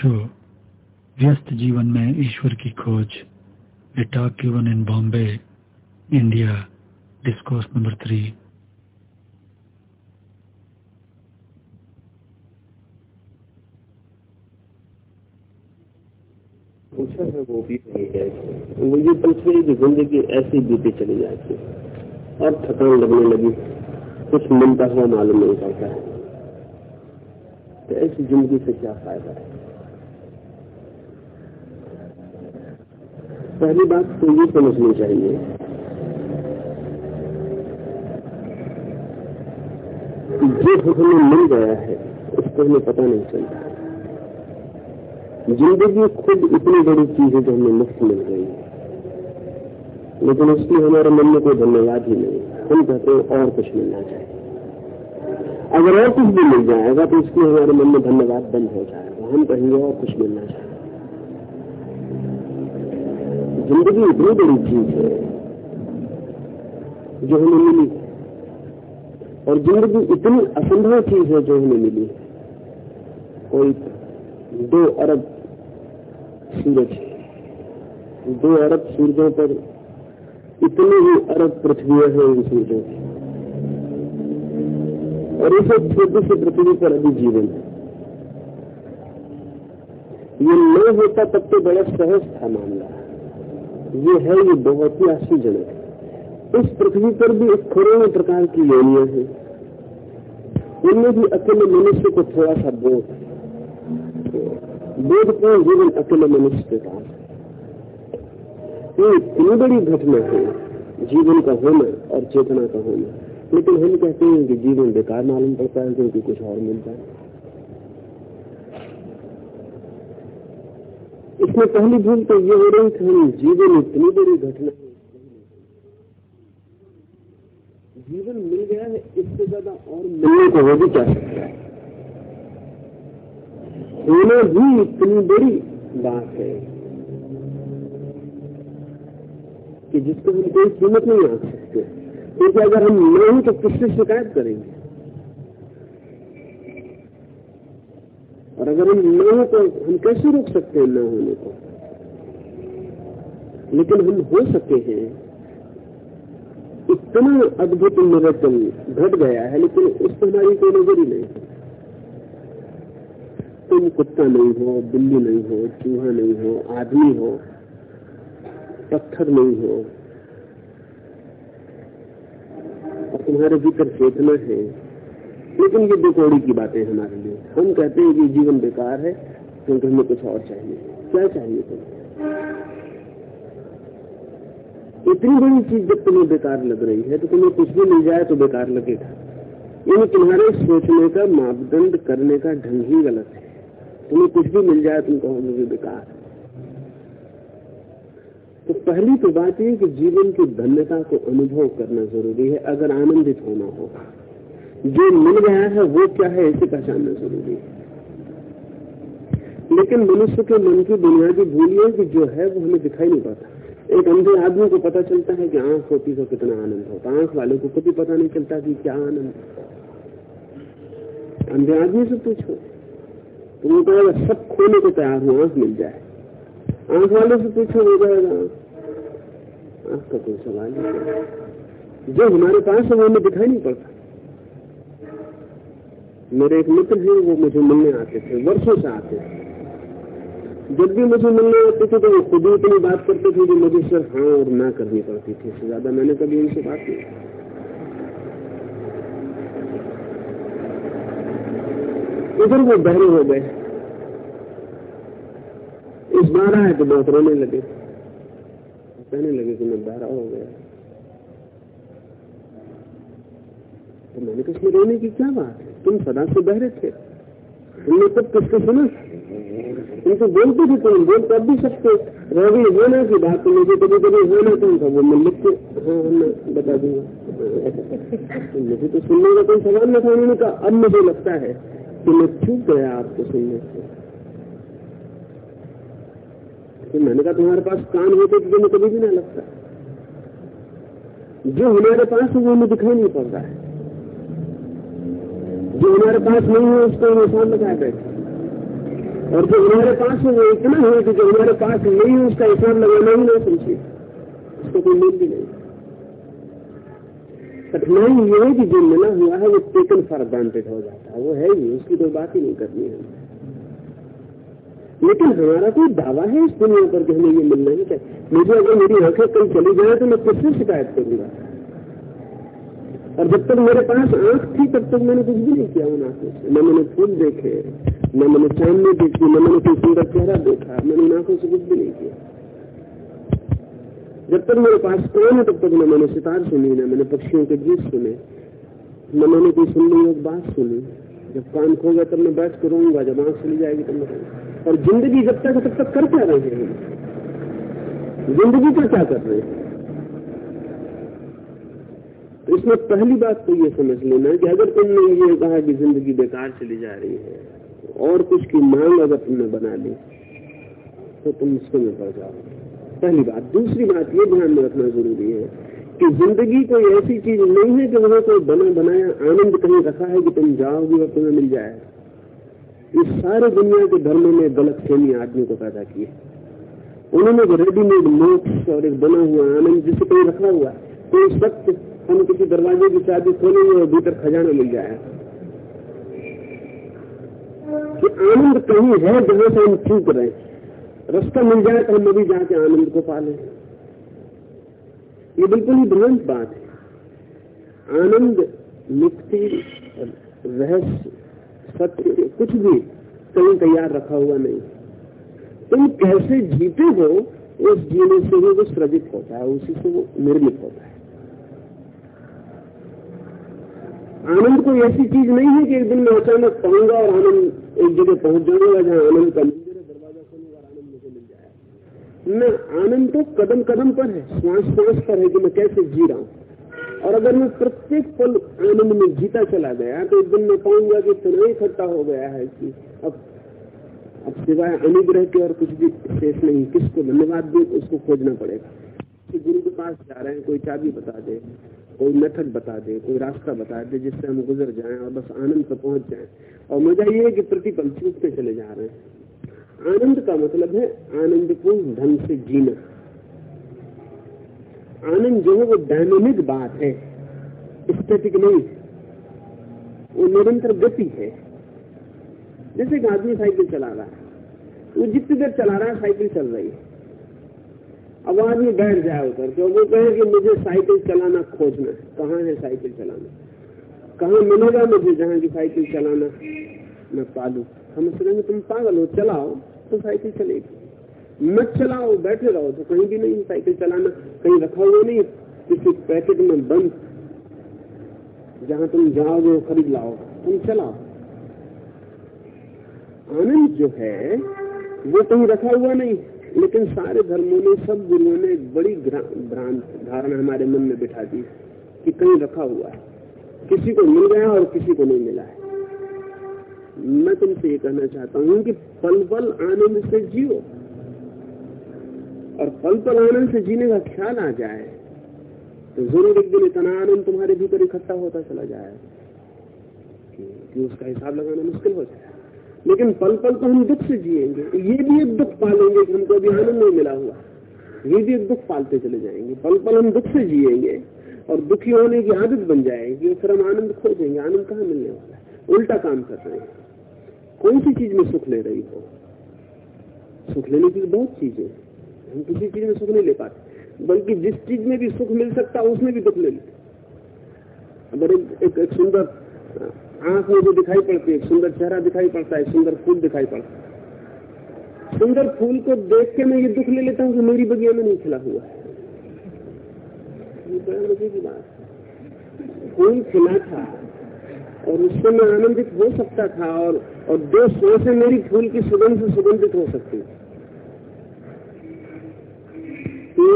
Show व्यस्त जीवन में ईश्वर की खोज a talk in Bombay, India, discourse number three. है वो भी है। ये पूछ रही कि ज़िंदगी ऐसी बीती चली जाती और थकान लगने लगी। कुछ मिलता हुआ मालूम नहीं पड़ता है। तो ऐसी ज़िंदगी से क्या फ़ायदा है? पहली बात तो ये समझनी चाहिए जो हमें मिल गया है, उसको हमें पता नहीं चलता। ज़िंदगी खुद इतनी बड़ी चीज़ है जो हमें मुफ़्त मिल गई है। लेकिन उसकी हमारे मन में कोई धन्यवाद ही नहीं। हम कहते हैं और कुछ मिलना चाहिए। अगर और कुछ भी मिल जाएगा तो इसलिए हमारे मन में धन्यवाद बंद हो जाएगा। हम कहेंगे और कुछ मिलना चाहिए। ज़िंदगी इतनी बड़ी चीज़ है जो हमें मिली। और ज़िंदगी इतनी असंभव चीज़ है जो हमें मिली। कोई दो अरब सूरज। दो अरब सूरजों पर इतनी ही अरब पृथ्वी हैं उन सूरजों की और इसे छोटी सी पृथ्वी पर अभी जीवन है। ये न होता तब तो बड़ा सहज था मामला। ये है, ये बहुत ही। आश्चर्यजनक इस पृथ्वी पर भी एक करोड़ों प्रकार की योनिया है। उनमें भी अकेले मनुष्य को थोड़ा सा बोध बोधपूर्ण जीवन अकेले मनुष्य के पास ये इतनी बड़ी घटना है, जीवन का होना और चेतना का होना। लेकिन हम कहते हैं कि जीवन बेकार मालूम पड़ता है, क्योंकि कुछ और मिलता है। इसमें पहली भूल तो ये हो रही कि हम जीवन इतनी बड़ी घटना है जीवन मिल गया है, इससे ज़्यादा और मिलने को हो भी क्या सकता है? होना भी इतनी बड़ी बात है कि जिसको हम कोई कीमत नहीं आ सकते। क्योंकि अगर हम न हो तो किससे शिकायत करेंगे? अगर हम न तो हम कैसे रोक सकते हैं न होने को? लेकिन हम हो सकते हैं। इतना अद्भुत निरतन घट गया है, लेकिन उस पर हमारी कोई नज़र ही नहीं। तुम कुत्ता नहीं हो, बिल्ली नहीं हो, चूहा नहीं हो, आदमी हो, पत्थर नहीं हो, और तुम्हारे भीतर चेतना है। लेकिन ये दो की बातें हमारे लिए। हम कहते हैं कि जीवन बेकार है, क्योंकि हमें कुछ और चाहिए। क्या चाहिए तुम्हें? इतनी बड़ी चीज़ जब तुम्हें बेकार लग रही है तो तुम्हें कुछ भी मिल जाए तो बेकार लगेगा। यानी तुम्हारे सोचने का, मापदंड करने का ढंग ही गलत है। तुम्हें कुछ भी मिल जाए, तुम कहोगे बेकार। तो पहली तो बात यह कि जीवन की धन्यता को अनुभव करना ज़रूरी है, अगर आनंदित होना हो जो मिल गया है, वो क्या है, इसे पहचानना ज़रूरी है। लेकिन मनुष्य के मन की बुनियादी भूल है कि जो है, वो हमें दिखाई नहीं पाता। एक अंधे आदमी को पता चलता है कि आँख होती तो कितना आनंद होता। आँख वाले को कभी पता नहीं चलता कि क्या आनंद अंधे आदमी से पूछो। तो वो कहेगा सब खोने को तैयार हो, आँख मिल जाए। आँख वाले से पूछो, हो जाएगा। आँख का कोई सवाल नहीं जो हमारे पास है, वो हमें दिखाई नहीं पड़ता। मेरे एक मित्र हैं, वो मुझे मिलने आते थे, वर्षों से आते थे। जब भी मुझे मिलने आते थे तो वो खुद ही इतनी बात करते थे कि मुझे सिर्फ़ हाँ और ना करनी पड़ती थी, इससे ज़्यादा मैंने कभी उनसे बात नहीं इधर वो बहरे हो गए। इस बार आए तो बहुत रोने लगे। कहने लगे कि मैं बहरा हो गया। तो मैंने कहा रोने की क्या बात है? तुम सदा से बहरे थे। तुमने तब किसको सुना? तुम तो बोलते थे तुम बोल तब भी सकते। रवि होना की बात तो मुझे कभी कभी होना कौन था? वो मैं लिख के हाँ मैं बता दूँगा। मुझे तो सुनने का कोई सवाल न था, उन्होंने कहा, अब मुझे लगता है कि मैं चूक गया आपको सुनने से। तो मैंने कहा, तुम्हारे पास कान होते तो तुम्हें कभी भी ना लगता। जो हमारे पास है, वो हमें दिखाई नहीं पड़ रहा है। जो हमारे पास नहीं है, उसको हम निशान लगाए बैठे और जो हमारे पास है, वो इतना है कि जो हमारे पास नहीं है, उसका हिसाब लगाना ही नहीं समझिए उसको कोई मूल भी नहीं। कठिनाई ये है कि जो मिला हुआ है, वो टेकन फॉर ग्रांटेड हो जाता है। वो है ही, उसकी कोई बात ही नहीं करनी है। लेकिन हमारा कोई दावा है इस दुनिया पर कि हमें ये मिलना ही चाहिए। मुझे अगर मेरी आँखें कल चली जाए तो मैं किससे शिकायत करूँगा। और जब तक मेरे पास आँख थी, तब तक मैंने कुछ भी नहीं किया उन आँखों से। न मैंने फूल देखे, न मैंने चांदनी देखी, न मैंने कोई सुंदर चेहरा देखा, मैंने उन आँखों से कुछ भी नहीं किया। जब तक मेरे पास कौन है तब तक न मैंने सितार सुनी, न मैंने पक्षियों के गीत सुने, न मैंने कोई सुनने योग बात सुनी। जब कान खो गया, तब मैं बैठ कर रहूँगा जब आँख चली जाएगी, तब मैं और ज़िंदगी जब तक, तब तक कर क्या रहे ज़िंदगी का क्या कर रहे हैं? इसमें पहली बात तो ये समझ लेना कि अगर तुमने ये कहा कि ज़िंदगी बेकार चली जा रही है, और कुछ की मांग अगर तुमने बना ली तो तुम उसको में पड़ जाओ। पहली बात। दूसरी बात ये ध्यान में रखना ज़रूरी है कि ज़िंदगी कोई ऐसी चीज़ नहीं है कि वहाँ कोई बना बनाया आनंद कहीं रखा है कि तुम जाओगे और तुम्हें मिल जाएगा इस सारे दुनिया के धर्मों में गलत फहमी आदमी को पैदा की है। उन्होंने जो रेडीमेड मोक्ष और एक बना हुआ आनंद जिसे कहीं रखा हुआ कोई सत्य हम किसी दरवाजे की चाबी खोलेंगे और भीतर खजाना मिल जाए। कि आनंद कहीं है, जहाँ से हम चूक रहे। रास्ता मिल जाए तो हम अभी जाके आनंद को पाले। ये बिल्कुल ही भ्रांत बात है। आनंद, मुक्ति, रहस्य, सत्य, कुछ भी कहीं तैयार रखा हुआ नहीं। तुम कैसे जीते हो, उस जीने से ही वो सृजित होता है, उसी से वो निर्मित होता है। आनंद कोई ऐसी चीज़ नहीं है कि एक दिन मैं अचानक पाऊँगा और आनंद एक जगह पहुँच जाऊँगा जहाँ आनंद का मंदिर है, दरवाज़ा खोलूँगा आनंद मुझे मिल जाएगा। न आनंद तो कदम कदम पर है श्वास श्वास पर है कि मैं कैसे जी रहा हूँ। और अगर मैं प्रत्येक पल आनंद में जीता चला गया तो एक दिन मैं पाऊँगा कि इतना इकट्ठा हो गया है कि अब अब सिवाय अनुग्रह के और कुछ भी शेष नहीं, किसको धन्यवाद दे, उसको खोजना पड़ेगा। कि गुरु के पास जा रहे हैं, कोई चाबी बता दे। कोई मेथड बता दे, कोई रास्ता बता दे जिससे हम गुजर जाएँ और बस आनंद पर पहुँच जाएँ। और मज़ा ये है कि प्रतिपल चूकते चले जा रहे हैं। आनंद का मतलब है आनंदपूर्ण ढंग से जीना। आनंद जो है वो डायनेमिक बात है स्टेटिक नहीं वो निरंतर गति है। जैसे एक आदमी साइकिल चला रहा है, वो जितनी देर चला रहा है, साइकिल चल रही है। अब आदमी बैठ जाए उधर। तो वो कहे कि मुझे साइकिल चलाना खोजना है। कहाँ है साइकिल चलाना? कहाँ मिलेगा मुझे जहाँ की साइकिल चलाना? मैं पालू हम कहेंगे, तुम पागल हो, चलाओ तो साइकिल चलेगी। मत चलाओ, बैठे रहो तो कहीं भी नहीं साइकिल चलाना। कहीं रखा हुआ नहीं किसी पैकेट में बंद। जहाँ तुम जाओगे खरीद लाओ। तुम चलाओ। आनंद जो है, वो कहीं रखा हुआ नहीं। लेकिन सारे धर्मों ने सब गुरुओं ने एक बड़ी भ्रांत धारणा हमारे मन में बिठा दी कि कहीं रखा हुआ है। किसी को मिल गया और किसी को नहीं मिला है। मैं तुमसे ये कहना चाहता हूँ कि पल पल आनंद से जियो। और पल पल आनंद से जीने का ख्याल आ जाए तो ज़रूर एक दिन इतना आनंद तुम्हारे भीतर इकट्ठा होता चला जाए कि, उसका हिसाब लगाना मुश्किल हो जाए। लेकिन पल पल तो हम दुख से जिएँगे। ये भी एक दुख पालेंगे कि हमको अभी आनंद नहीं मिला हुआ। ये भी एक दुख पालते चले जाएँगे। पल पल हम दुख से जिएँगे और दुखी होने की आदत बन जाएगी फिर हम आनंद खोजेंगे आनंद कहाँ मिलने वाला है? उल्टा काम कर रहे हैं। कौन सी चीज़ में सुख ले रही हो? सुख लेने की बहुत चीज़ें हम किसी चीज़ में सुख नहीं ले पाते। बल्कि जिस चीज़ में भी सुख मिल सकता उसमें भी दुख ले लेते एक, एक, एक सुंदर आँख मुझे दिखाई पड़ती है, सुंदर चेहरा दिखाई पड़ता है, सुंदर फूल दिखाई पड़ता है। सुंदर फूल को देख के मैं ये दुख ले लेता हूँ कि मेरी बगिया में नहीं खिला हुआ है। फूल खिला था और उससे मैं आनंदित हो सकता था और और दो सौ से मेरी फूल की सुगंध से सुगंधित हो सकती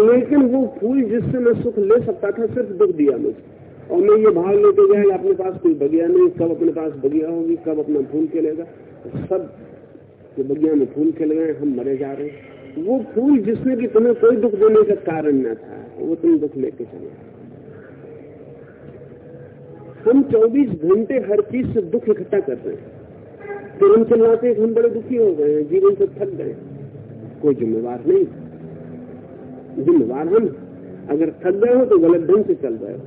लेकिन वो फूल जिससे मैं सुख ले सकता था, सिर्फ़ दुख दिया मुझे। और मैं ये भाव लेके गया अपने पास कोई बगिया नहीं कब अपने पास बगिया होगी कब अपना फूल खिलेगा। सब जो बगिया में फूल खिल गए हम मरे जा रहे हैं। वो फूल जिसने कि तुम्हें कोई दुख देने का कारण न था, वो तुम दुख लेके चले हम 24 घंटे हर चीज़ से दुख इकट्ठा कर रहे हैं। फिर हम चिल्लाते हैं हम बड़े दुखी हो गए हैं, जीवन से थक गए कोई जिम्मेवार नहीं। जिम्मेवार हम। अगर थक गए हो तो गलत ढंग से चल रहे हो।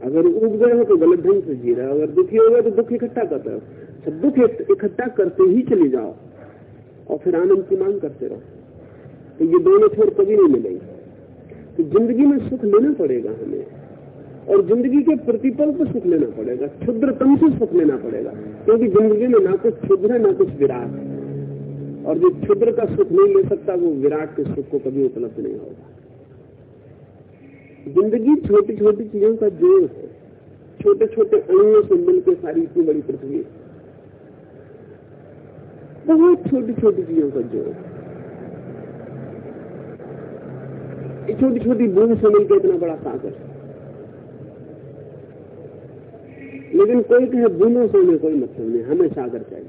अगर उग गए हो तो गलत ढंग से जी रहे अगर दुखी हो गए तो दुख इकट्ठा कर रहे सब दुख इकट्ठा करते ही चले जाओ और फिर आनंद की मांग करते रहो। तो ये दोनों छोड़ कभी नहीं मिलेंगे। तो ज़िंदगी में सुख लेना पड़ेगा हमें और ज़िंदगी के प्रतिपल पर सुख लेना पड़ेगा। क्षुद्रतम से सुख लेना पड़ेगा। क्योंकि तो ज़िंदगी में ना कुछ क्षुद्र है ना कुछ विराट। और जो क्षुद्र का सुख नहीं ले सकता, वो विराट के सुख को कभी उपलब्ध नहीं होगा। ज़िंदगी छोटी छोटी चीज़ों का जोड़ है। छोटे छोटे अणुओं से मिलकर सारी इतनी बड़ी पृथ्वी बहुत छोटी छोटी चीज़ों का जोड़ छोटी छोटी बूंद से मिलकर इतना बड़ा सागर लेकिन कोई कहे बूंदों से हमें कोई मतलब नहीं, हमें सागर चाहिए।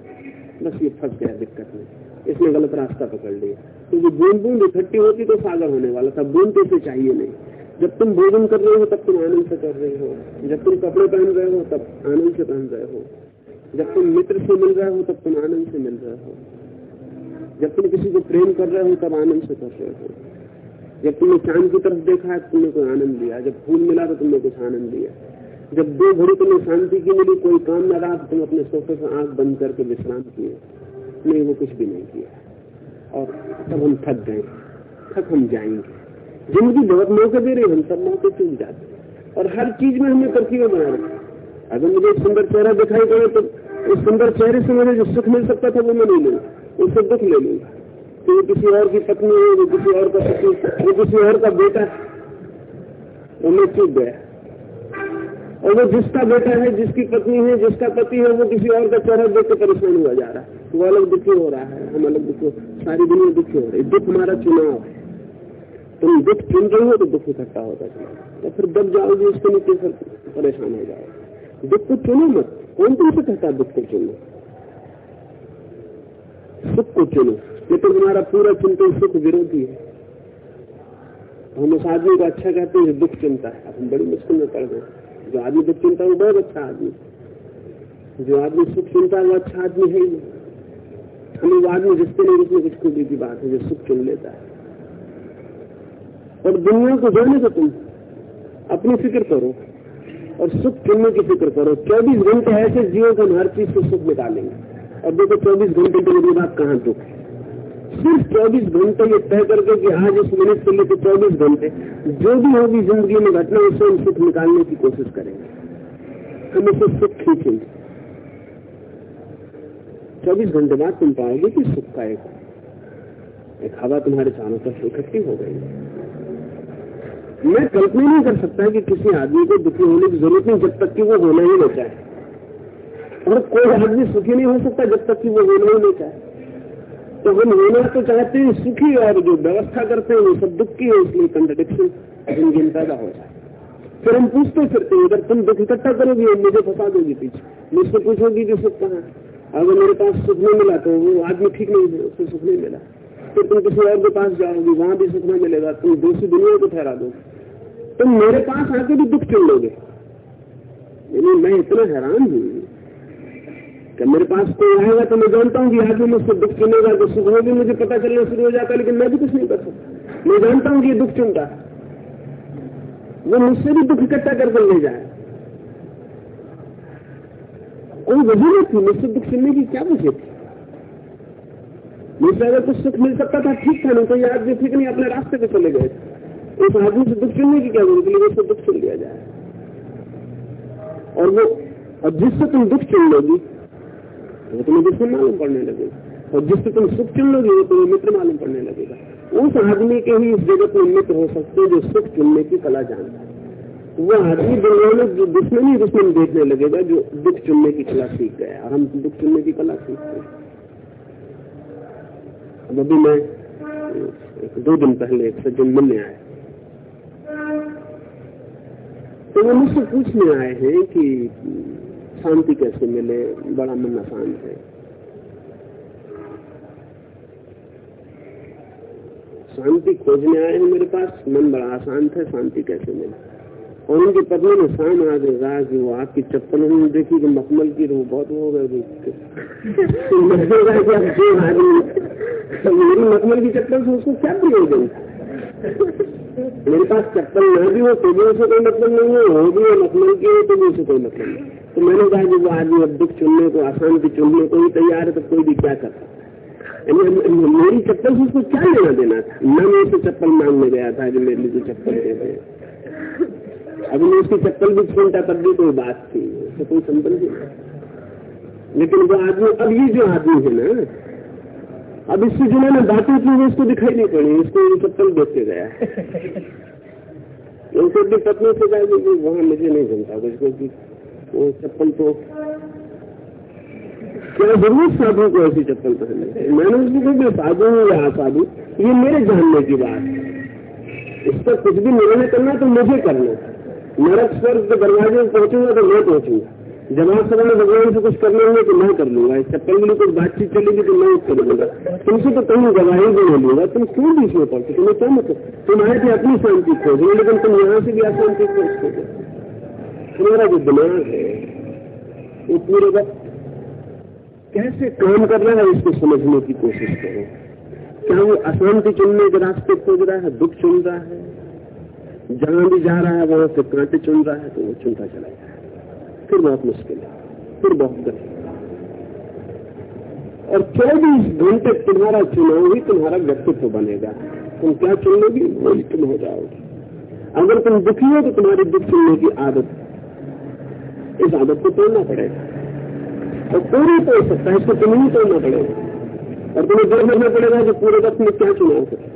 बस ये फंस गया, दिक्कत में इसने गलत रास्ता पकड़ लिया। क्योंकि बूंद बूंद इकट्ठी होती तो सागर होने वाला था, बूंद तो इसे चाहिए नहीं। जब तुम भोजन कर रहे हो, तब तुम आनंद से कर रहे हो। जब तुम कपड़े पहन रहे हो, तब आनंद से पहन रहे हो। जब तुम मित्र से मिल रहे हो, तब तुम आनंद से मिल रहे हो। जब तुम किसी को प्रेम कर रहे हो, तब आनंद से कर रहे हो। जब तुमने चाँद की तरफ़ देखा है, तुमने कोई आनंद लिया। जब फूल मिला तो तुमने कुछ आनंद लिया। जब दो घड़ी तुम्हें शांति की मिली कोई काम न रहा तुम अपने सोफे से आँख बंद करके विश्राम किए। नहीं, वो कुछ भी नहीं किया। और तब हम थक गए। थक हम जाएँगे। ज़िंदगी बहुत मौके दे रही हम सब मौके चूक जाते और हर चीज़ में हमें तरकीबें बना रहे अगर मुझे सुंदर चेहरा दिखाई पड़े तो उस सुंदर चेहरे से मुझे जो सुख मिल सकता था वो मैं नहीं लूँगा, उससे दुख ले लूँगा। तो वो किसी और की पत्नी है वो किसी और का पति वो किसी और का बेटा वो मैं चूक गया। और वो जिसका बेटा है, जिसकी पत्नी है, जिसका पति है, वो किसी और का चेहरा देख के परेशान हुआ जा रहा है। वो अलग दुखी हो रहा है, हम अलग दुखी सारी दुनिया दुखी हो रही दुख हमारा चुनाव है। तुम दुख चुन रहे हो तो दुख इकट्ठा होता चला तो फिर दब जाओगे उसके नीचे, फिर परेशान हो जाओगे। दुख को चुनो मत। कौन तुमसे कहता दुख को चुनो? सुख को चुनो। लेकिन तुम्हारा पूरा चिंतन सुख विरोधी है। हम उस आदमी को अच्छा कहते हैं दुख चिंता है। हम बड़ी मुश्किल में पड़ गए। जो आदमी दुख चिंता है, वो बहुत अच्छा आदमी जो आदमी सुख चिंता है, वो अच्छा आदमी है ही हमें वो आदमी जिसके लिए उसमें कुछ खूबी की बात है जो सुख चुन लेता है। और दुनिया को जाने को तुम अपनी फ़िक्र करो और सुख चुनने की फ़िक्र करो। चौबीस घंटे ऐसे जियो कि हम हर चीज़ से सुख निकालेंगे और देखो चौबीस घंटे के लिए बात कहाँ दुख सिर्फ़ चौबीस घंटे ये तय करके कि आज इस मिनट से लेकर चौबीस घंटे, जो भी होगी ज़िंदगी में घटना, उससे हम सुख निकालने की कोशिश करेंगे। हम उसे सुख खींचेंगे। चौबीस घंटे बाद तुम पाओगे कि सुख का एक एक हवा तुम्हारे चारों तरफ़ इकट्ठी हो गई। मैं कल्पना नहीं कर सकता कि किसी आदमी को दुखी होने की ज़रूरत नहीं, जब तक कि वो होना ही नहीं चाहे। और कोई आदमी सुखी नहीं हो सकता जब तक कि वो होना ही नहीं चाहे। तो हम होना तो चाहते हैं, सुखी और जो व्यवस्था करते हैं, वो सब दुख की है, इसलिए कंट्रडिक्शन जिन पैदा हो जाए। फिर हम पूछते फिरते हैं, अगर तुम दुख इकट्ठा करोगे और मुझे फंसा दोगे पीछे। मुझसे पूछोगी कि सुख कहाँ अगर मेरे पास सुख नहीं मिला तो वो आदमी ठीक नहीं है उसको सुख नहीं मिला। फिर तुम किसी और के पास जाओगी, वहाँ भी सुख नहीं मिलेगा, तुम दूसरी दुनिया को ठहरा दोगे। तुम मेरे पास आके भी दुख चुन लोगे। मैं इतना हैरान हूँ कि मेरे पास कोई आएगा तो मैं जानता हूँ कि आदमी मुझसे दुख चुनेगा तो सुख भी मुझे पता चलना शुरू हो जाता है, लेकिन मैं भी कुछ नहीं कर सकता। मैं जानता हूँ कि दुख चुनता वो मुझसे भी दुख इकट्ठा कर ले जाए। कोई नहीं थी मुझसे दुख चुनने की, क्या वजह थी? मुझसे अगर कुछ सुख मिल सकता था, ठीक था, नहीं तो ये आदमी ठीक नहीं, अपने रास्ते पे चले गए उस आदमी से दुख चुनने की क्या ज़रूरत लेकिन उससे दुख चुन लिया जाए। और वो, और जिससे तुम दुख चुन लोगी, वो तुम्हें दुश्मन मालूम पड़ने लगेगा। और जिससे तुम सुख चुन लोगे, वो तुम्हें मित्र मालूम पड़ने लगेगा। उस आदमी के ही इस जगत में मित्र हो सकते हैं जो सुख चुनने की कला जानता है। वो आदमी दुनिया जो दुश्मन ही दुश्मन देखने लगेगा जो दुख चुनने की कला सीख गया और हम दुख चुनने की कला सीखते हैं। अब अभी मैं दो दिन पहले एक सज्जन मिलने आए तो वो मुझसे पूछने आए हैं कि शांति कैसे मिले, बड़ा मन अशांत है। शांति खोजने आए हैं मेरे पास, मन बड़ा अशांत है शांति कैसे मिले? और उनकी पत्नी ने शाम आ गए कि वो आपकी चप्पल उन्होंने देखी कि मखमल की वो बहुत हो गए मखमल की चप्पल से उसको क्या प्रयोजन मेरे पास चप्पल न भी हो तो भी उसे कोई मतलब नहीं है। हो भी मखमल की हो तो भी उसे कोई मतलब नहीं तो मैंने कहा कि वो आदमी अब दुख चुनने को अशांति चुनने को ही तैयार है तो कोई भी क्या करता मेरी चप्पल से उसको क्या लेना देना था? मैं उसे चप्पल मांगने गया था, कि मेरे लिए चप्पल दे दे। अभी मैं उसकी चप्पल भी छूटा, तब भी कोई बात थी। उससे कोई संबंध नहीं। लेकिन वो आदमी अब ये जो आदमी है ना अब इससे जिन्होंने बातें की वो उसको दिखाई नहीं पड़ी इसको ये चप्पल देखते गया उनसे अपनी पत्नी से कहा कि वहाँ मुझे नहीं जमता कुछ क्योंकि वो चप्पल तो क्या ज़रूर साधु को ऐसी चप्पल पहनने मैंने उसको कहा मैं साधु हूँ या असाधु ये मेरे जानने की बात है। इस पर कुछ भी निर्णय करना तो मुझे करना नरक स्वर्ग के दरवाजे में पहुंचूँगा तो मैं पहुंचूँगा। जवाब सवाल भगवान से कुछ करना होगा तो मैं कर लूँगा। चप्पल में कुछ बातचीत चलेगी तो मैं उत्तर दूँगा तुमसे तो कहीं गवाही भी नहीं लूँगा। तुम क्यों बीच में पड़ते? तुम्हें क्या मतलब? तुम आए थे अपनी शांति खोज लेकिन तुम यहाँ से भी अशांति खोज खोजो तुम्हारा जो दिमाग है, वो पूरे वक्त कैसे काम कर रहा है इसको समझने की कोशिश करो। क्या वो अशांति चुनने के रास्ते खोज रहा है? दुख चुन रहा है? जहाँ भी जा रहा है, वहाँ से कांटे चुन रहा है तो वो चुनता चला जाए फिर बहुत मुश्किल है फिर बहुत कठिन और चौबीस घंटे तुम्हारा चुनाव ही तुम्हारा व्यक्तित्व बनेगा। तुम क्या चुन लोगी वही तुम हो जाओगे। अगर तुम दुखी हो तो तुम्हारी दुख चुनने की आदत, इस आदत को तोड़ना पड़ेगा। और पूरी तोड़ सकता है, इसको तुम्हें ही तोड़ना पड़ेगा। और तुम्हें डर करना पड़ेगा कि पूरे वक्त में क्या चुनाव करें।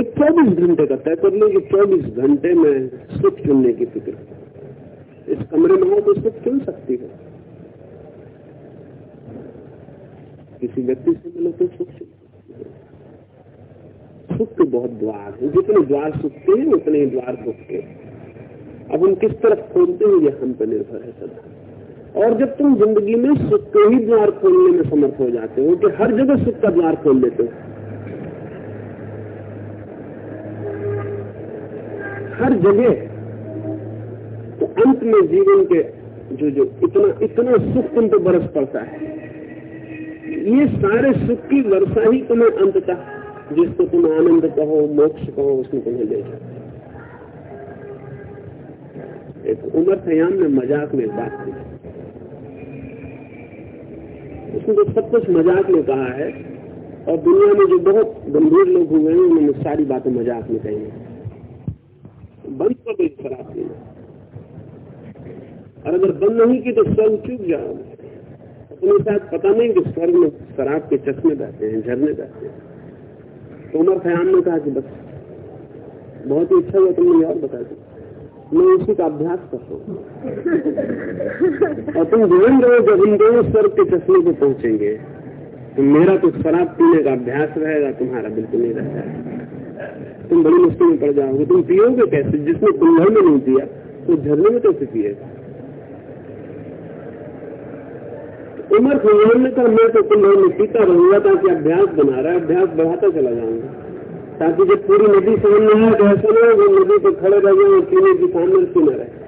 एक चौबीस घंटे का तय कर लो कि चौबीस घंटे में सुख चुनने की फ़िक्र इस कमरे में हो तो सुख चुन सकती है। किसी व्यक्ति से मिलो तो सुख सुख के बहुत द्वार है। जितने द्वार सुख के हैं, उतने ही द्वार दुख के अब हम किस तरफ़ खोलते हैं यह हम पर निर्भर है सदा। और जब तुम ज़िंदगी में सुख के ही द्वार खोलने में समर्थ हो जाते हो कि हर जगह सुख का द्वार खोल लेते हो। हर जगह तो अंत में जीवन के जो जो इतना इतना सुख तुम तो बरस पड़ता है। ये सारे सुख की वर्षा ही तुम्हें अंततः, जिसको तुम आनंद कहो, मोक्ष कहो, उसमें तुम्हें ले जाए एक उमर खयाम ने मज़ाक में बात की। उसने तो सब कुछ मज़ाक में कहा है, और दुनिया में जो बहुत गंभीर लोग हुए हैं, उन्होंने सारी बातें मज़ाक में कही है। बंद कर दो शराब पीना और अगर बंद नहीं की तो स्वर्ग चूक जाओगे तुम्हें शायद पता नहीं कि स्वर्ग में शराब के चश्मे बहते हैं, झरने बहते हैं। तो उमर खयाम ने कहा कि बस, बहुत ही अच्छा हुआ तुमने और बता दी। मैं उसी का अभ्यास कर रहा और तुम ध्यान रहो, जब हम दोनों स्वर्ग के चश्मे को पहुँचेंगे तो मेरा तो शराब पीने का अभ्यास रहेगा, तुम्हारा बिल्कुल नहीं रह जाएगा तुम बड़ी मुश्किल में पड़ जाओगे। तुम पियोगे कैसे? जिसने कुल्हड़ में नहीं पिया तो झरने में कैसे पिएगा? उम्र कुल्हड़ ने कहा मैं तो कुल्हड़ में पीता रहूँगा ताकि अभ्यास बना रहा है, अभ्यास बढ़ाता चला जाऊँगा। ताकि जब पूरी नदी समझ में आए तो ऐसा नहीं वो नदी पे खड़े रह जाए और पीने की सामने पीना रहे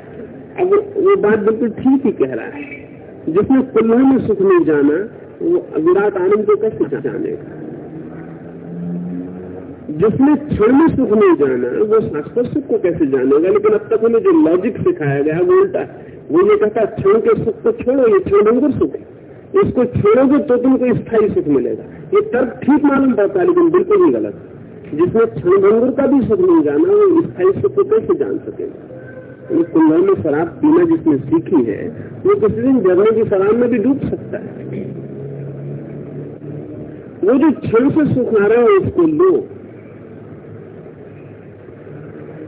अब वो बात बिल्कुल ठीक ही कह रहा है। जिसने कुल्हड़ में सुख नहीं जाना, वो विराट आनंद को कैसे जानेगा? जिसने क्षण में सुख नहीं जाना, वो शाश्वत सुख को कैसे जानेगा? लेकिन अब तक उन्हें जो लॉजिक सिखाया गया वो उल्टा। वो ये कहता क्षण के सुख को छोड़ो, ये क्षण सुख है। इसको छोड़ोगे तो तुमको स्थायी सुख मिलेगा। ये तर्क ठीक मालूम पड़ता है, लेकिन बिल्कुल ही गलत जिसने क्षण भंगुर का भी सुख नहीं जाना, वो स्थायी सुख को कैसे जान सकेगा? कुल्लर में शराब पीना जिसने सीखी है, वो किसी दिन झरने की शराब में भी डूब सकता है। वो जो क्षण से सुख आ रहा है उसको लो।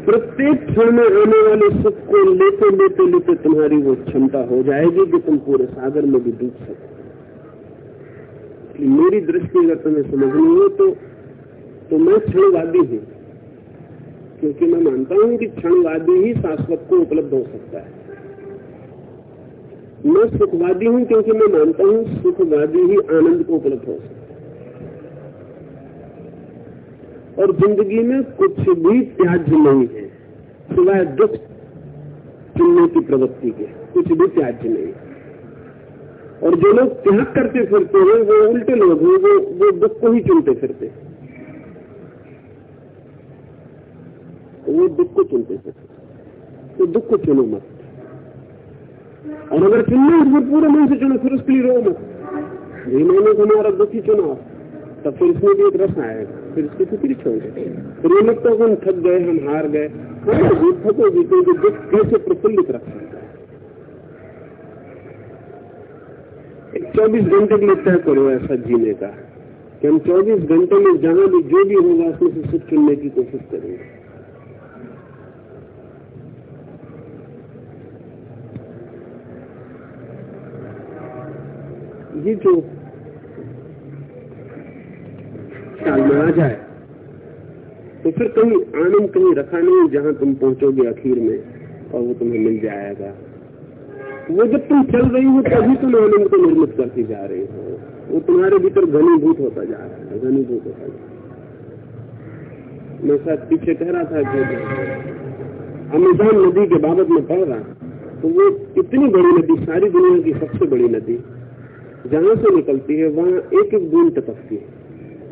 प्रत्येक क्षण में आने वाले सुख को लेते लेते लेते तुम्हारी वो क्षमता हो जाएगी कि तुम पूरे सागर में भी डूब सको। मेरी दृष्टि अगर तुम्हें समझनी हो तो तो मैं क्षणवादी हूँ। क्योंकि मैं मानता हूँ कि क्षणवादी ही शाश्वत को उपलब्ध हो सकता है। मैं सुखवादी हूँ क्योंकि मैं मानता हूँ सुखवादी ही आनंद को उपलब्ध हो सकता है। और ज़िंदगी में कुछ भी त्याज्य नहीं है, सिवाय दुख चुनने की प्रवृत्ति के, कुछ भी त्याज्य नहीं और जो लोग त्याग करते फिरते हैं, वो उल्टे लोग हैं, वो वो दुख को ही चुनते फिरते वो दुख को चुनते फिरते तो दुख को चुनो मत। और अगर चुनना है तो पूरे मन से चुनो, फिर उसके लिए रो मत। ये मैंने तुम्हारा दुख ही चुना। तब फिर इसमें भी एक रस आएगा। फिर इसकी फिक्री छोड़ फिर ये लगता है हम थक गए, हम हार गए। हाँ थकोगी, क्योंकि दुख कैसे प्रफुल्लित रख सकता है एक चौबीस घंटे के लिए तय करो ऐसा जीने का। कि हम चौबीस घंटे में जहाँ भी जो भी होगा, उसमें से सुख चुनने की कोशिश करेंगे। ये जो ख्याल में आ जाए तो फिर कहीं आनंद कहीं रखा नहीं जहाँ तुम पहुंचोगे आखिर में, और वो तुम्हें मिल जाएगा। वो जब तुम चल रही हो, तभी तुम आनंद को निर्मित करती जा रही हो। वो तुम्हारे भीतर घनीभूत होता जा रहा है, घनीभूत होता जा रहा मैं शायद पीछे कह रहा था कि अमेजान नदी के बाबत में पढ़ रहा तो वो इतनी बड़ी नदी, सारी दुनिया की सबसे बड़ी नदी, जहाँ से निकलती है, वहाँ एक एक बूंद टपकती है,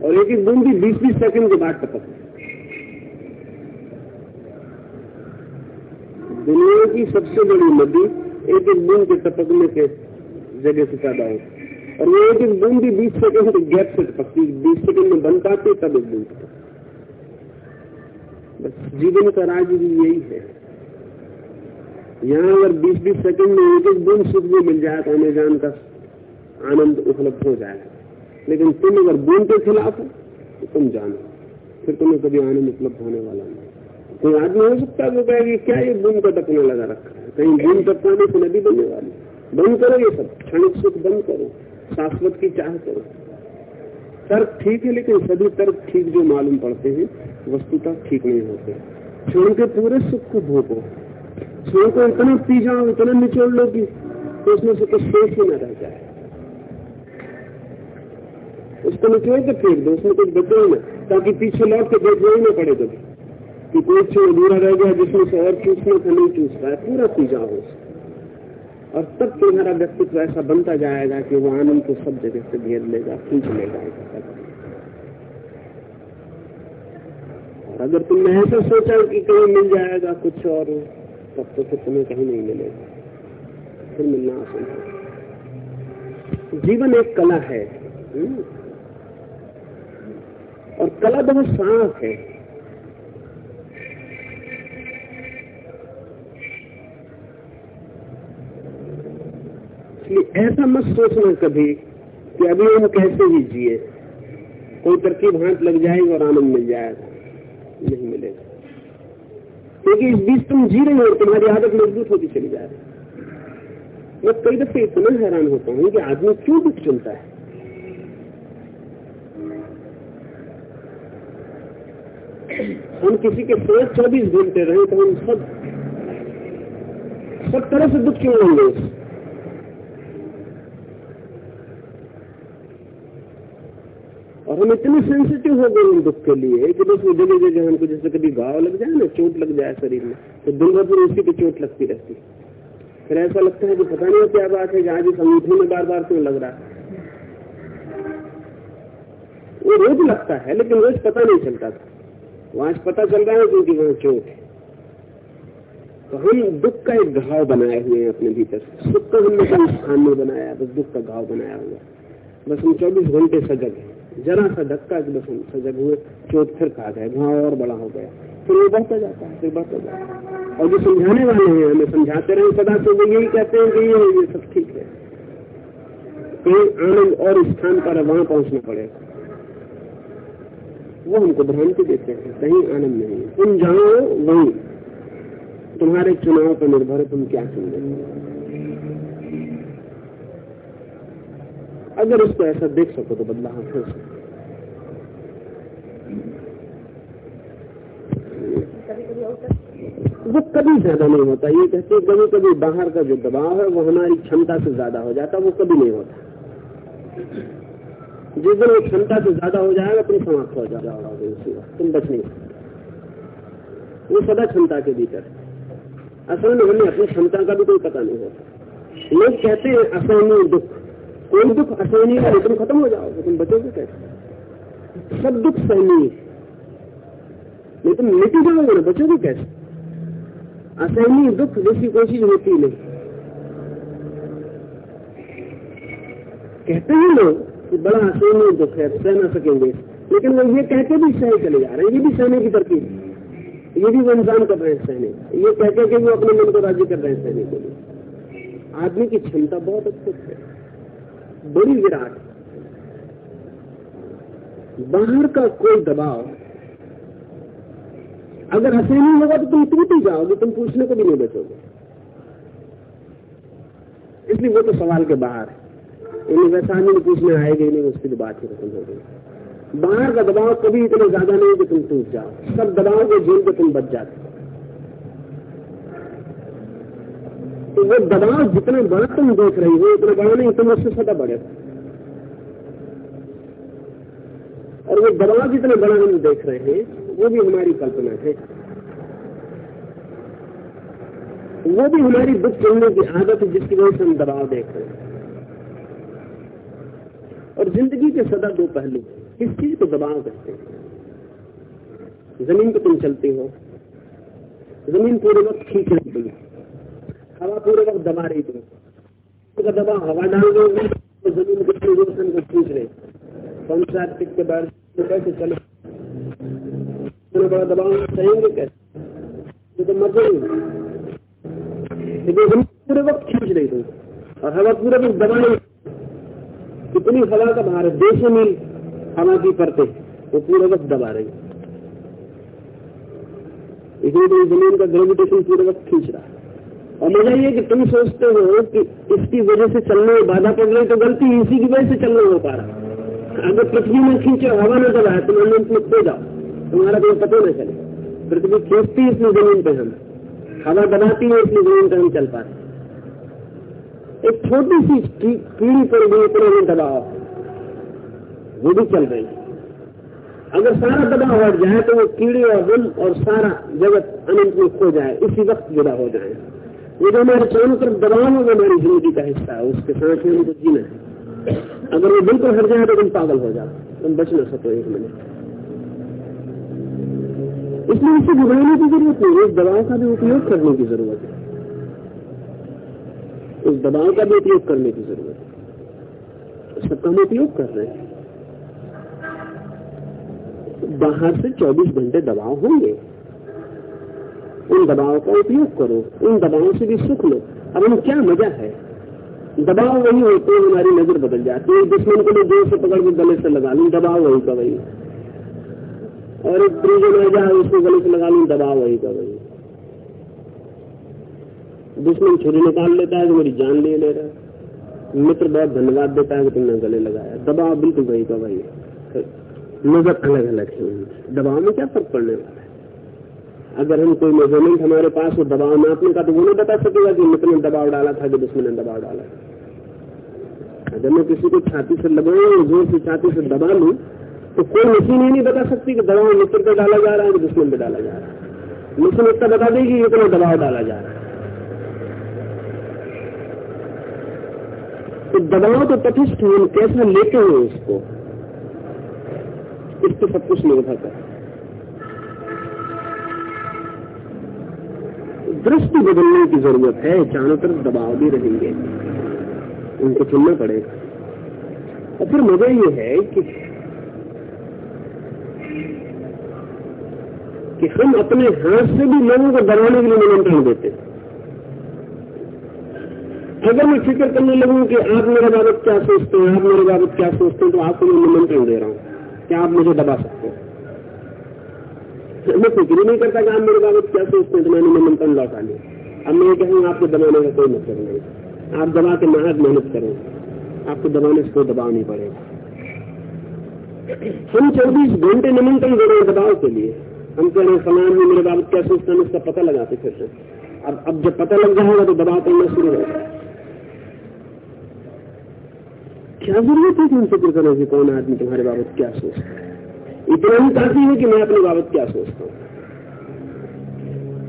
और एक एक बूंद भी बीस बीस सेकंड के बाद टपकती है। दुनिया की सबसे बड़ी नदी एक एक बूंद के टपकने के जगह से पैदा होती और वो एक एक बूंद भी बीस सेकंड गैप से टपकती बीस सेकंड में बन पाती तब एक बूंद बस जीवन का राज भी यही है। यहाँ अगर बीस बीस सेकंड में एक एक बूंद सुख भी मिल जाए तो हमें जान का आनंद उपलब्ध हो जाएगा। लेकिन तुम अगर बूंद के खिलाफ हो तो तुम जानो। फिर तुम्हें कभी आनंद उपलब्ध होने वाला नहीं। कोई आदमी हो सकता है, वो कहेगी क्या ये बूंद का टपने लगा रखा है? कहीं बूंद टपकाने से नदी बनने वाली बंद करो ये सब, क्षणिक सुख बंद करो, शाश्वत की चाह करो। तर्क ठीक है, लेकिन सभी तर्क ठीक जो मालूम पड़ते हैं, वस्तुतः ठीक नहीं होते। क्षण के पूरे सुख को भोगो। क्षण को इतना पी जाओ, इतना निचोड़ लो कि तो उसमें से कुछ शेष ही न रह जाए। उसको निचोड़ के फेंक दो, उसमें कुछ बचे ही ना, ताकि पीछे लौट के देखना ही ना पड़े कभी। कि कोई क्षण अधूरा रह गया जिसमें से और चूसने था नहीं चूस है पूरा पी जाओ और तब तुम्हारा व्यक्तित्व ऐसा बनता जाएगा कि वो आनंद को सब जगह से घेर लेगा, खींच लेगा। और अगर तुमने ऐसा सोचा कि कहीं मिल जाएगा कुछ और, तब तो फिर तुम्हें कहीं नहीं मिलेगा। फिर मिलना आसान जीवन एक कला है हम्म। और कला बहुत साफ़ है। ऐसा मत सोचना कभी कि अभी हम कैसे ही जिए। कोई तरकीब हाथ लग जाएगी और आनंद मिल जाएगा। नहीं मिलेगा। क्योंकि इस बीच तुम जी रहे हो और तुम्हारी आदत मज़बूत होती चली जा रही मैं कई दफे इतना हैरान होता हूँ कि आदमी क्यों दुख चुनता है? हम किसी के साथ चौबीस घंटे रहे तो हम सब सब तरह से दुख क्यों लेंगे और हम इतने सेंसिटिव हो गए दुख के लिए। कि बस वो जगह जगह हमको जैसे कभी घाव लग जाए ना, चोट लग जाए शरीर में तो दिन भर उसी पे चोट लगती रहती है। फिर ऐसा लगता है कि पता नहीं क्या बात है, कि आज इस अंगूठे में बार बार क्यों लग रहा है। वो रोज लगता है, लेकिन रोज पता नहीं चलता था। वहाँ पता चल रहा है क्योंकि वहाँ चोट है। तो हम दुख का एक घाव बनाए हुए हैं अपने भीतर सुख का हमने स्थान में बनाया, बस दुख का घाव बनाया हुआ बस हम चौबीस घंटे सजग है। जरा सा धक्का कि बस हम सजग हुए चोट फिर खा गए घाव और बड़ा हो गया। फिर वो बढ़ता जाता है, फिर बढ़ता जाता है। और जो समझाने वाले हैं, हमें समझाते रहे सदा से वो यही कहते हैं कि ये ये सब ठीक है। कहीं आनंद और स्थान पर वहाँ पहुँचना पड़ेगा वो हमको भ्रांति देते हैं, कहीं आनंद नहीं है। तुम जाओ, वहीं। तुम्हारे चुनाव पर निर्भर है, तुम क्या चुन अगर उसको ऐसा देख सको तो बदलाव हो सकता वो कभी ज़्यादा नहीं होता। ये कहते कभी कभी बाहर का जो दबाव है, वो हमारी क्षमता से ज़्यादा हो जाता वो कभी नहीं होता। जिस दिन वो क्षमता से ज़्यादा हो जाएगा, तुम समाप्त हो जाओगे तुम बच नहीं वो सदा क्षमता के भीतर असल में हमें अपनी क्षमता का भी कोई पता नहीं होता। लोग कहते हैं असहनीय दुख। कोई दुख असहनीय है तुम खत्म हो जाओगे तुम बचोगे कैसे? सब दुख सहनीय तुम मिटी जाओगे ना, बचोगे कैसे? असहनीय दुख जैसी कोई चीज़ होती नहीं। कहते हैं लोग कि बड़ा असहनीय दुख है सह ना सकेंगे। लेकिन वो ये कहते भी सह चले जा रहे हैं, ये भी सहने की तरकीब ये भी वो इंसान कर रहे हैं सहने। ये कहते कि वो अपने मन को राज़ी कर रहे हैं सहने के लिए। आदमी की क्षमता बहुत अद्भुत है। बड़ी विराट। बाहर का कोई दबाव। अगर हंसे नहीं होगा तो तुम टूट ही जाओगे, तुम पूछने को भी नहीं बचोगे। इसलिए वो तो सवाल के बाहर है। इन्हें वैसा नहीं पूछने आएगा नहीं उसकी तो बात ही खत्म हो गई। बाहर का दबाव कभी इतना ज़्यादा नहीं कि तुम टूट जाओ। सब दबाव को झेल के तुम बच जाते तो वो दबाव जितना बड़ा तुम देख रही हो, उतना बड़ा नहीं तुम उससे सदा बड़े और वो दबाव जितना बड़ा हम देख रहे हैं, वो भी हमारी कल्पना है। वो भी हमारी दुख चलने की आदत है, जिसकी वजह से हम दबाव देख रहे हैं। और ज़िंदगी के सदा दो पहलू किस चीज़ को दबाव कहते हैं? ज़मीन पर तुम चलती हो। ज़मीन पूरे वक्त खींच रही तुम हवा पूरे वक्त दबा रही थी। तुम दबाव हवा डाल दो तो ज़मीन को को खींच रहे। पंचायत के बाद कैसे चलो? इतना बड़ा दबाव सहेंगे कैसे? तो मर जाएँगे पूरे वक्त खींच रही थी। और हवा पूरे वक्त दबा रही कितनी हवा का भार है दो सौ मील, हवा की परते, वो पूरे वक्त दबा रही। इसलिए तो ज़मीन का ग्रेविटेशन पूरे वक्त खींच रहा है। और मज़ा ये कि तुम सोचते हो कि इसकी वजह से चलने में बाधा पड़ रही तो गलती इसी की वजह से चलना हो पा रहा अगर पृथ्वी में खींचे, हवा न दबाए तुम अनंत में खो जाओ। तुम्हारा कोई पता न चले पृथ्वी खींचती है इसलिए ज़मीन पे हम। हवा दबाती है इसमें ज़मीन पे हम चल पाते एक छोटी सी कीड़ी पर भी इतने में दबाव वो भी चल रही अगर सारा दबाव हट जाए तो वो कीड़े और हम और सारा जगत अनंत में खो जाए, इसी वक्त जुदा हो जाए वो जो हमारे चारों तरफ़ दबाव है वो हमारी ज़िंदगी का हिस्सा है, उसके साथ में हमको जीना है। अगर वो बिल्कुल हट जाए तो तुम पागल हो जाओ, तुम बच ना सको एक मिनट। इसलिए इसे घबराने की ज़रूरत नहीं, इस दबाव का भी उपयोग करने की ज़रूरत है। उस दबाव का भी उपयोग करने की ज़रूरत है। सबका हम उपयोग कर रहे हैं। बाहर से 24 घंटे दबाव होंगे। उन दबाव का उपयोग करो, उन दबावों से भी सुख लो। अब हम क्या मज़ा है? दबाव वही होते हैं, हमारी नज़र बदल जाती है। दुश्मन को मैं ज़ोर से पकड़ के गले से लगा लू, दबाव वही का वही। और एक प्रिजन आ जाए, उसको गले से लगा लू, दबाव वही का वही। दुश्मन छुरी निकाल लेता है तो मेरी जान ले ले रहा है। मित्र बहुत धन्यवाद देता है कि तुमने गले लगाया। दबाव बिल्कुल वही का वही नज़र अलग अलग है। दबाव में क्या फ़र्क पड़ने वाला है? अगर हम कोई मेज़रमेंट हमारे पास हो, दबाव नापने का तो वो नहीं बता सकेगा कि मित्र ने दबाव डाला था कि दुश्मन ने दबाव डाला। अगर मैं किसी को छाती से लगाऊ ज़ोर से छाती से दबा लू तो कोई मशीन ही नहीं बता सकती कि दबाव मित्र पे डाला जा रहा है कि दुश्मन पे डाला जा रहा है। मशीन इतना बता देगी इतना दबाव डाला जा रहा है। तो दबाव तो तथिष्ठ हम कैसा लेते हैं उसको? इस पर सब कुछ निर्भर कर दृष्टि बदलने की ज़रूरत है, चारों तरफ़ दबाव भी रहेंगे। उनको चुनना पड़ेगा। और फिर मज़ा ये है कि कि हम अपने हाथ से भी लोगों को डराने के लिए निमंत्रण देते अगर मैं फ़िक्र करने लगूं कि आप मेरे बाबत क्या सोचते हैं, आप मेरे बाबत क्या सोचते हैं तो आपको मैं निमंत्रण दे रहा हूँ क्या आप मुझे दबा सकते हैं। मैं फ़िक्र नहीं करता कि आप मेरे बाबत क्या सोचते हैं तो मैंने निमंत्रण लौटा लिया। अब मैं कहूँ आपको दबाने का कोई मतलब नहीं। आप दबा के महज मेहनत करें। आपको दबाने से कोई दबाव नहीं पड़ेगा। हम चौबीस घंटे निमंत्रण दे रहे हैं दबाव के लिए। हम कह रहे फलान में मेरे बाबत क्या सोचते हैं उसका पता लगाते फिर से। अब अब जब पता लग जाएगा तो दबाव करना शुरू होगा क्या ज़रूरत है कि उनसे फ़िक्र करो कि कौन आदमी तुम्हारे बाबत क्या सोचता है? इतना ही काफ़ी है कि मैं अपने बाबत क्या सोचता हूँ।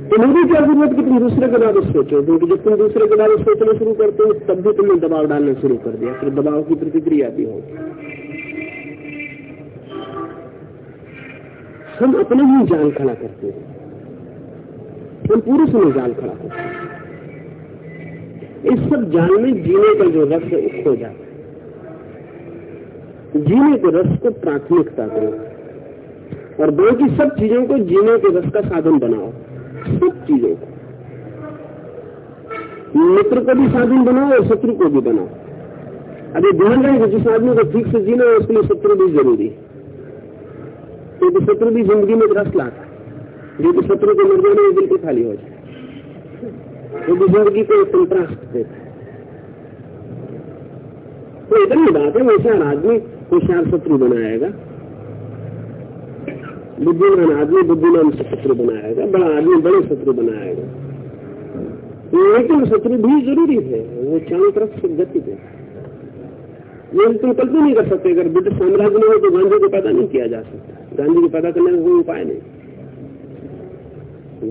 तुम्हें भी क्या ज़रूरत कि तुम दूसरे के बारे में सोचो? क्योंकि जब तुम दूसरे के बारे में सोचना शुरू करते हो, तब भी तुमने दबाव डालना शुरू कर दिया। फिर दबाव की प्रतिक्रिया भी होगी। हम अपने ही जाल खड़ा करते हैं। हम पूरे समय जाल खड़ा करते हैं। इस सब जाल में जीने का जो रस है खो जाता है। जीने के रस को प्राथमिकता करो और बाकी सब चीज़ों को जीने के रस का साधन बनाओ सब चीज़ों को। मित्र को भी साधन बनाओ और शत्रु को भी बनाओ। अरे ध्यान रहे जिस आदमी को ठीक से जीना है, उसके लिए शत्रु भी ज़रूरी है। क्योंकि शत्रु भी ज़िंदगी में रस लाता है, जो कि शत्रु को मर जाने में बिल्कुल खाली हो जाए, वो ज़िंदगी को कंट्रास्ट देता है। तो इतनी बात है होशियार आदमी होशियार शत्रु बनाएगा। बुद्धिमान आदमी बुद्धिमान से शत्रु बनाएगा, बड़ा आदमी बड़े शत्रु बनाएगा। लेकिन शत्रु भी ज़रूरी है, वो चारों तरफ़ से गति देता ये तुम कल्पना नहीं कर सकते, अगर ब्रिटिश साम्राज्य में हो तो गांधी को पैदा नहीं किया जा सकता। गांधी को पैदा करने का कोई उपाय नहीं।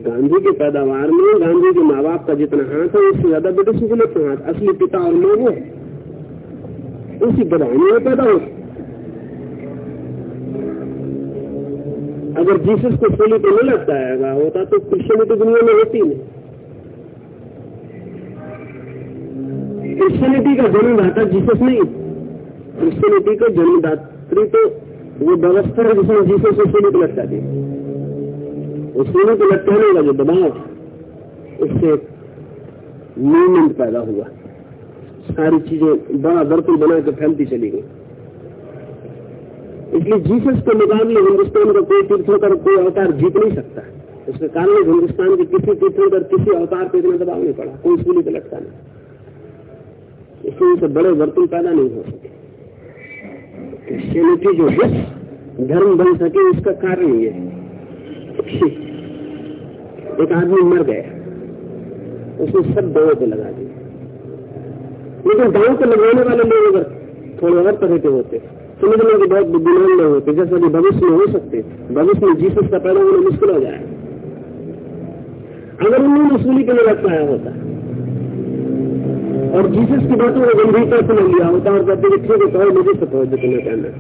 गांधी के पैदावार में गांधी के माँ बाप का जितना हाथ है, उससे ज़्यादा ब्रिटिश के लिए हाथ। असली पिता और माँ है। उसी प्रधान में पैदा हो। अगर जीसस को सूली पे नहीं लगता है होता तो क्रिश्चियनिटी दुनिया में होती नहीं। क्रिश्चियनिटी का जन्मदाता जीसस नहीं। क्रिश्चियनिटी का जन्मदात्री तो वो व्यवस्था है जिसमें जीसस को सूली पे लटका दी उस सूली पे लटकाने का जो दबाव उससे मूवमेंट पैदा हुआ। सारी चीज़ें बड़ा बर्तन बना के फैलती चली गई। इसलिए जीसस के मुकाबले हिंदुस्तान का कोई तीर्थंकर, कोई अवतार जीत नहीं सकता। उसके कारण हिंदुस्तान के किसी तीर्थंकर, किसी अवतार पर इतना दबाव नहीं पड़ा। कोई सूली पे लटका नहीं। इसलिए उनसे बड़े बर्तन पैदा नहीं हो सके। क्रिश्चियनिटी जो है, धर्म बन सके उसका कारण ये एक आदमी मर गया। उसने सब दावों पे लगा दिया लेकिन दावों पे लगाने वाले लोग अगर थोड़े और तरह के होते समझने के बहुत बुद्धिमान लोग होते जैसे अभी भविष्य में हो सकते भविष्य में जीसस का पैदा होना मुश्किल हो जाए। अगर उन्होंने सूली के लिए रखाया होता। और जीसस की बातों को गंभीरता से ले लिया होता, और कहते कि ठीक है, कहो, मुझे से पहुँच तुम्हें कहना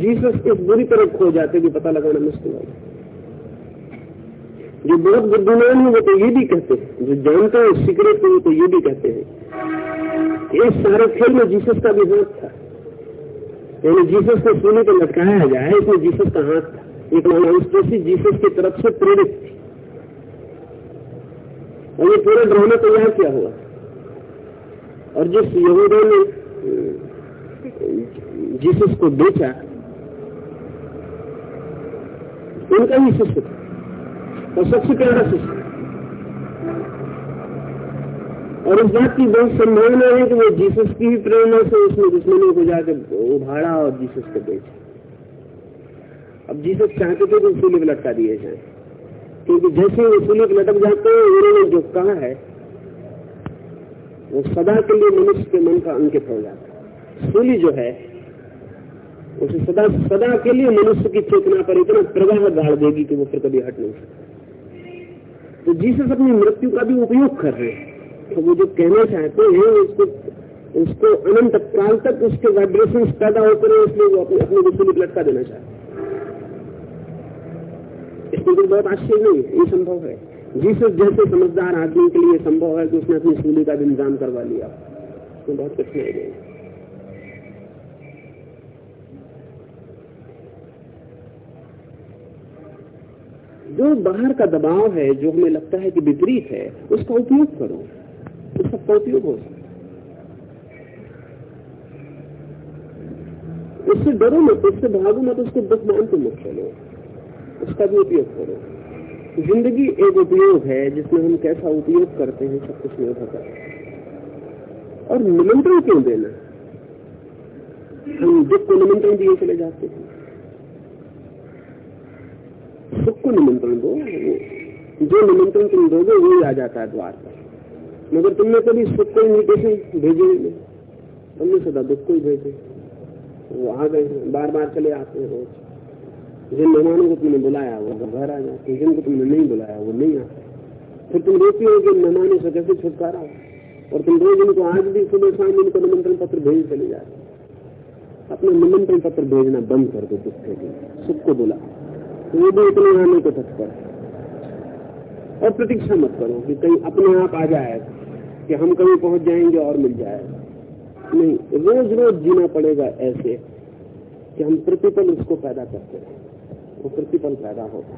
जीसस इस बुरी तरह खो जाते कि पता लगाना मुश्किल हो जो बहुत बुद्धिमान है, वो तो ये भी कहते हैं, जो जानते हैं सीक्रेट है, वो तो ये भी कहते हैं। इस सारे खेल में जीसस का भी हाथ था। यानी जीसस को सोने पर लटकाया जाए, इसमें जीसस का हाथ था। एक माना मानवस्पेसी जीसस की तरफ़ से प्रेरित थी। और ये पूरा ड्रामा तैयार किया हुआ? और जिस यहूदियों ने जीसस को बेचा, उनका ही शिष्य था। और सबसे प्यारा शिष्य और इस बात की बहुत संभावना है कि वो जीसस की ही प्रेरणा से उसने दुश्मनों को जाकर उभाड़ा और जीसस को बेचा अब जीसस चाहते थे तो सूली पर लटका दिए जाए, क्योंकि जैसे वो सूली पर लटक जाते हैं, उन्होंने जो कहा है, वो सदा के लिए मनुष्य के मन का अंकित हो जाता है। सूली जो है, उसे सदा सदा के लिए मनुष्य की चेतना पर इतना प्रवाह गाड़ देगी कि वो फिर कभी हट नहीं सकता। तो जीसस अपनी मृत्यु का भी उपयोग कर रहे हैं। तो वो जो कहना चाहते हैं, उसको उसको अनंत काल तक उसके वाइब्रेशन पैदा होते रहे, इसलिए वो अपने अपने को लटका देना चाहते इसमें कोई बहुत आश्चर्य नहीं है, ये संभव है। जीसस जैसे समझदार आदमी के लिए संभव है कि उसने अपनी सूली का इंतज़ाम करवा लिया। उसमें बहुत कठिनाई गई जो बाहर का दबाव है, जो हमें लगता है कि विपरीत है, उसका उपयोग करो। उस सबका उपयोग हो सकता उससे डरो मत, उससे भागो मत, उसको दुख मान मत चलो। उसका भी उपयोग करो। ज़िंदगी एक उपयोग है, जिसमें हम कैसा उपयोग करते हैं, सब कुछ निर्भर करता और निमंत्रण क्यों देना? हम दुख को निमंत्रण दिए चले जाते हैं। सुख को निमंत्रण दो। जो निमंत्रण तुम दोगे, वही आ जाता है द्वार पर। मगर तुमने कभी सुख को इन्विटेशन भेजे ही नहीं। तुमने सदा दुख को ही भेजे। वो आ गए बार बार चले आते हैं रोज। जिन मेहमानों को तुमने बुलाया, वो घर आ जाते जिनको तुमने नहीं बुलाया, वो नहीं आ फिर तुम रोती हो कि मेहमानों से कैसे छुटकारा हो? और तुम रोज इनको आज भी सुबह शाम इनको निमंत्रण पत्र भेज चले जाते अपने निमंत्रण पत्र भेजना बंद कर दो दुख के लिए। सुख को बुला। वो भी इतने आने को तत्पर और प्रतीक्षा मत करो कि कहीं अपने आप आ जाए। कि हम कभी पहुँच जाएँगे और मिल जाएगा नहीं रोज रोज जीना पड़ेगा ऐसे कि हम प्रतिपल उसको पैदा करते हैं वो प्रतिपल पैदा होगा।